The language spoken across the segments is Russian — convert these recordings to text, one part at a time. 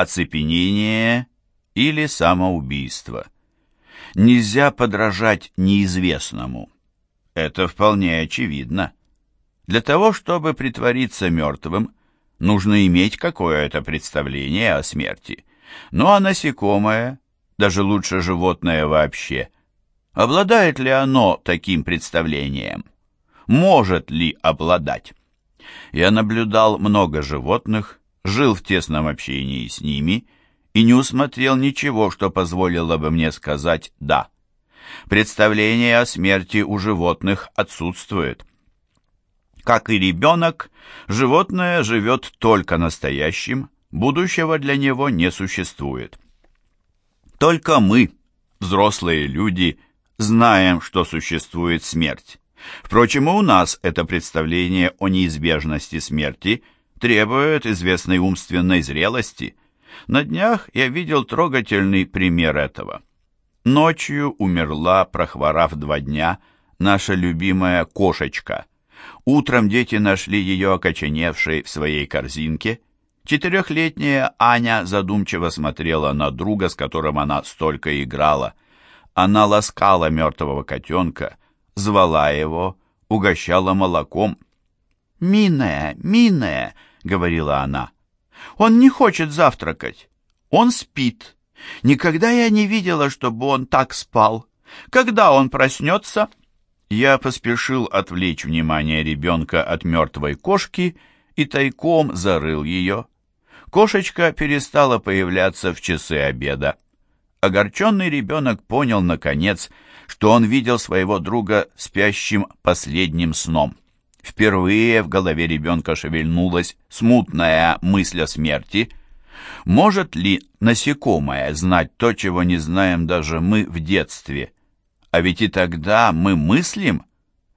оцепенение или самоубийство. Нельзя подражать неизвестному. Это вполне очевидно. Для того, чтобы притвориться мертвым, нужно иметь какое-то представление о смерти. Ну а насекомое, даже лучше животное вообще, обладает ли оно таким представлением? Может ли обладать? Я наблюдал много животных, жил в тесном общении с ними и не усмотрел ничего, что позволило бы мне сказать «да». Представление о смерти у животных отсутствует. Как и ребенок, животное живет только настоящим, будущего для него не существует. Только мы, взрослые люди, знаем, что существует смерть. Впрочем, и у нас это представление о неизбежности смерти требует известной умственной зрелости. На днях я видел трогательный пример этого. Ночью умерла, прохворав два дня, наша любимая кошечка. Утром дети нашли ее окоченевшей в своей корзинке. Четырехлетняя Аня задумчиво смотрела на друга, с которым она столько играла. Она ласкала мертвого котенка, звала его, угощала молоком. «Миная, миная», — говорила она, — «он не хочет завтракать, он спит. Никогда я не видела, чтобы он так спал. Когда он проснется?» Я поспешил отвлечь внимание ребенка от мертвой кошки и тайком зарыл ее. Кошечка перестала появляться в часы обеда. Огорченный ребенок понял, наконец, что он видел своего друга спящим последним сном. Впервые в голове ребенка шевельнулась смутная мысль о смерти. Может ли насекомое знать то, чего не знаем даже мы в детстве? А ведь и тогда мы мыслим,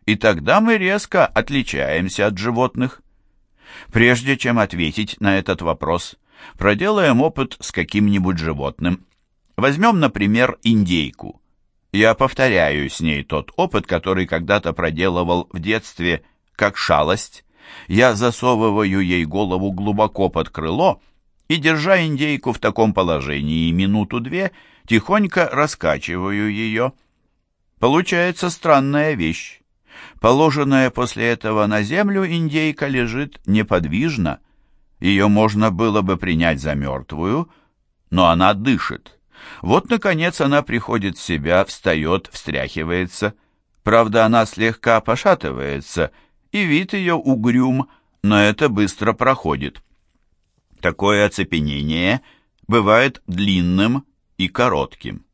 и тогда мы резко отличаемся от животных. Прежде чем ответить на этот вопрос, проделаем опыт с каким-нибудь животным. Возьмем, например, индейку. Я повторяю с ней тот опыт, который когда-то проделывал в детстве как шалость. Я засовываю ей голову глубоко под крыло и, держа индейку в таком положении минуту-две, тихонько раскачиваю ее. Получается странная вещь. Положенная после этого на землю индейка лежит неподвижно. Ее можно было бы принять за мертвую, но она дышит. Вот, наконец, она приходит в себя, встает, встряхивается. Правда, она слегка пошатывается, и вид ее угрюм, но это быстро проходит. Такое оцепенение бывает длинным и коротким.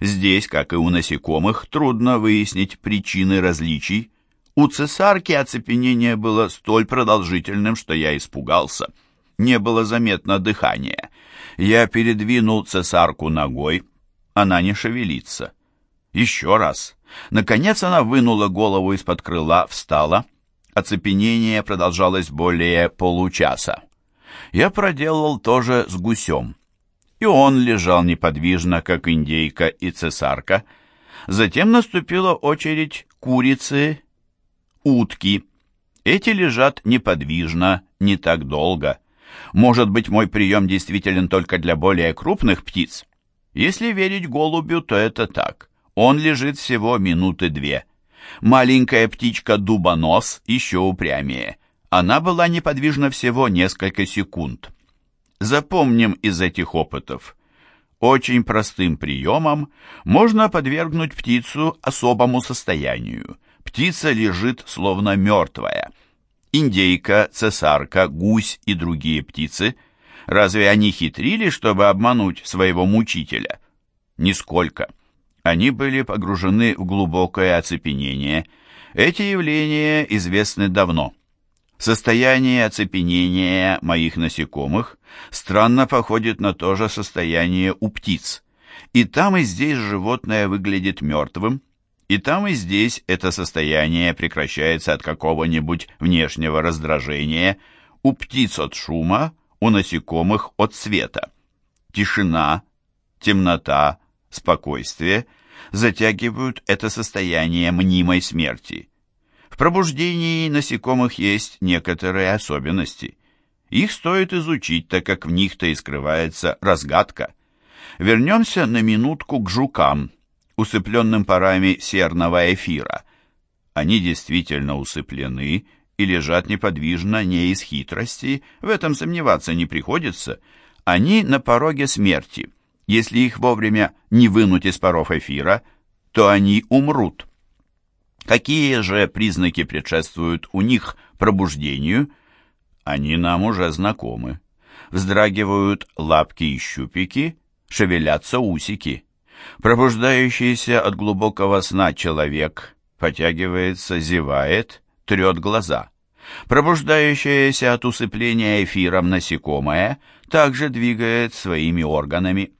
Здесь, как и у насекомых, трудно выяснить причины различий. У цесарки оцепенение было столь продолжительным, что я испугался. Не было заметно дыхания. Я передвинул цесарку ногой. Она не шевелится. Еще раз. Наконец она вынула голову из-под крыла, встала. Оцепенение продолжалось более получаса. Я проделал то же с гусем. И он лежал неподвижно, как индейка и цесарка. Затем наступила очередь курицы, утки. Эти лежат неподвижно, не так долго. Может быть, мой прием действителен только для более крупных птиц? Если верить голубю, то это так. Он лежит всего минуты две. Маленькая птичка дубонос еще упрямее. Она была неподвижна всего несколько секунд. Запомним из этих опытов. Очень простым приемом можно подвергнуть птицу особому состоянию. Птица лежит словно мертвая – индейка, цесарка, гусь и другие птицы, разве они хитрили, чтобы обмануть своего мучителя? Нисколько. Они были погружены в глубокое оцепенение. Эти явления известны давно. Состояние оцепенения моих насекомых странно походит на то же состояние у птиц. И там, и здесь животное выглядит мертвым, и там, и здесь это состояние прекращается от какого-нибудь внешнего раздражения, у птиц от шума, у насекомых от света. Тишина, темнота, спокойствие затягивают это состояние мнимой смерти. В пробуждении насекомых есть некоторые особенности. Их стоит изучить, так как в них-то и скрывается разгадка. Вернемся на минутку к жукам, усыпленным парами серного эфира. Они действительно усыплены и лежат неподвижно не из хитрости, в этом сомневаться не приходится. Они на пороге смерти. Если их вовремя не вынуть из паров эфира, то они умрут. Какие же признаки предшествуют у них пробуждению? Они нам уже знакомы. Вздрагивают лапки и щупики, шевелятся усики. Пробуждающийся от глубокого сна человек потягивается, зевает, трет глаза. Пробуждающееся от усыпления эфиром насекомое также двигает своими органами.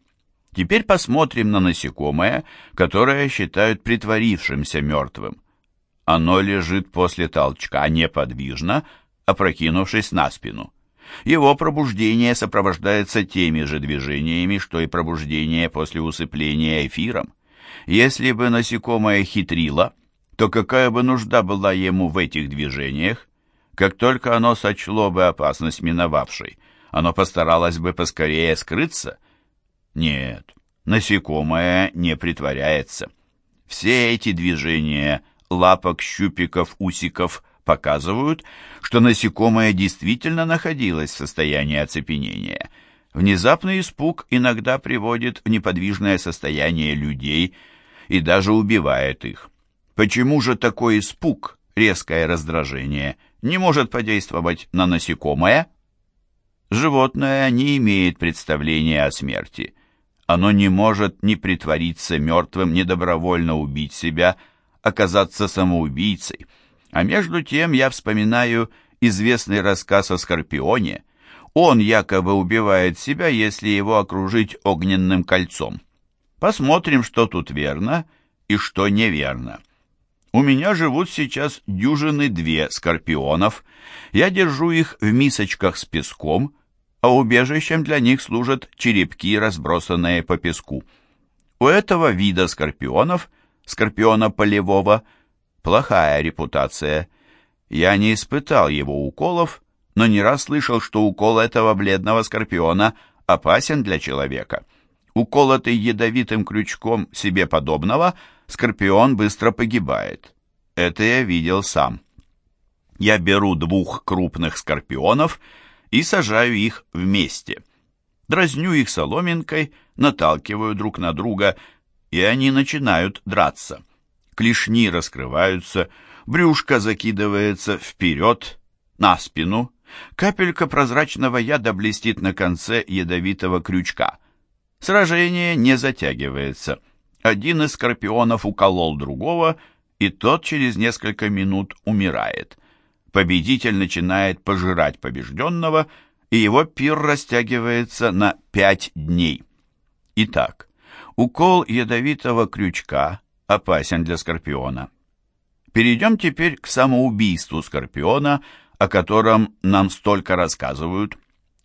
Теперь посмотрим на насекомое, которое считают притворившимся мертвым. Оно лежит после толчка неподвижно, опрокинувшись на спину. Его пробуждение сопровождается теми же движениями, что и пробуждение после усыпления эфиром. Если бы насекомое хитрило, то какая бы нужда была ему в этих движениях? Как только оно сочло бы опасность миновавшей, оно постаралось бы поскорее скрыться? Нет, насекомое не притворяется. Все эти движения лапок, щупиков, усиков показывают, что насекомое действительно находилось в состоянии оцепенения. Внезапный испуг иногда приводит в неподвижное состояние людей и даже убивает их. Почему же такой испуг, резкое раздражение, не может подействовать на насекомое? Животное не имеет представления о смерти. Оно не может ни притвориться мертвым, ни добровольно убить себя, оказаться самоубийцей. А между тем я вспоминаю известный рассказ о Скорпионе. Он якобы убивает себя, если его окружить огненным кольцом. Посмотрим, что тут верно и что неверно. У меня живут сейчас дюжины две скорпионов. Я держу их в мисочках с песком, а убежищем для них служат черепки, разбросанные по песку. У этого вида скорпионов, скорпиона полевого, плохая репутация. Я не испытал его уколов, но не раз слышал, что укол этого бледного скорпиона опасен для человека. Уколотый ядовитым крючком себе подобного – скорпион быстро погибает. Это я видел сам. Я беру двух крупных скорпионов и сажаю их вместе. Дразню их соломинкой, наталкиваю друг на друга, и они начинают драться. Клешни раскрываются, брюшко закидывается вперед, на спину, капелька прозрачного яда блестит на конце ядовитого крючка. Сражение не затягивается. Один из скорпионов уколол другого, и тот через несколько минут умирает. Победитель начинает пожирать побежденного, и его пир растягивается на пять дней. Итак, укол ядовитого крючка опасен для скорпиона. Перейдем теперь к самоубийству скорпиона, о котором нам столько рассказывают.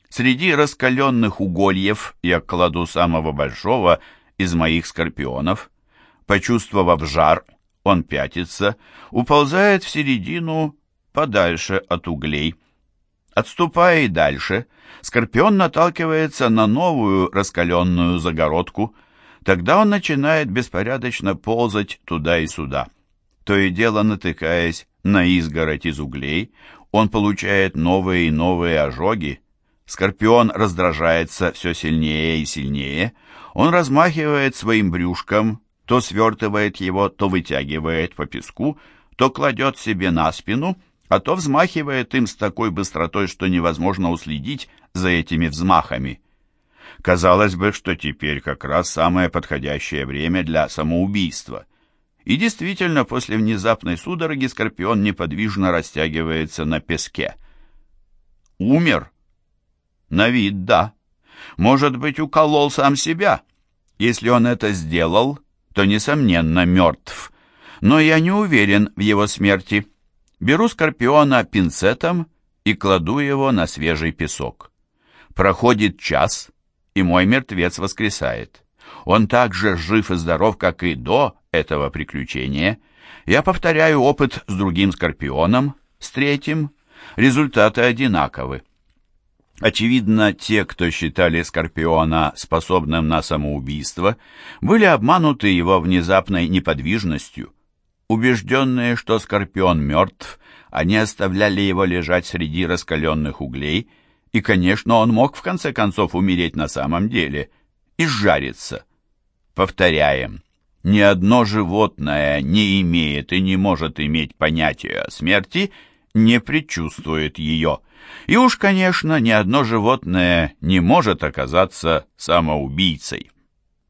Среди раскаленных угольев я кладу самого большого – из моих скорпионов. Почувствовав жар, он пятится, уползает в середину подальше от углей. Отступая и дальше, скорпион наталкивается на новую раскаленную загородку. Тогда он начинает беспорядочно ползать туда и сюда. То и дело натыкаясь на изгородь из углей, он получает новые и новые ожоги. Скорпион раздражается все сильнее и сильнее, он размахивает своим брюшком, то свертывает его, то вытягивает по песку, то кладет себе на спину, а то взмахивает им с такой быстротой, что невозможно уследить за этими взмахами. Казалось бы, что теперь как раз самое подходящее время для самоубийства. И действительно, после внезапной судороги скорпион неподвижно растягивается на песке. Умер? На вид, да. Может быть, уколол сам себя? Если он это сделал, то, несомненно, мертв. Но я не уверен в его смерти. Беру скорпиона пинцетом и кладу его на свежий песок. Проходит час, и мой мертвец воскресает. Он так же жив и здоров, как и до этого приключения. Я повторяю опыт с другим скорпионом, с третьим. Результаты одинаковы. Очевидно, те, кто считали Скорпиона способным на самоубийство, были обмануты его внезапной неподвижностью. Убежденные, что Скорпион мертв, они оставляли его лежать среди раскаленных углей, и, конечно, он мог в конце концов умереть на самом деле, и сжариться. Повторяем, ни одно животное не имеет и не может иметь понятия о смерти, не предчувствует ее. И уж, конечно, ни одно животное не может оказаться самоубийцей.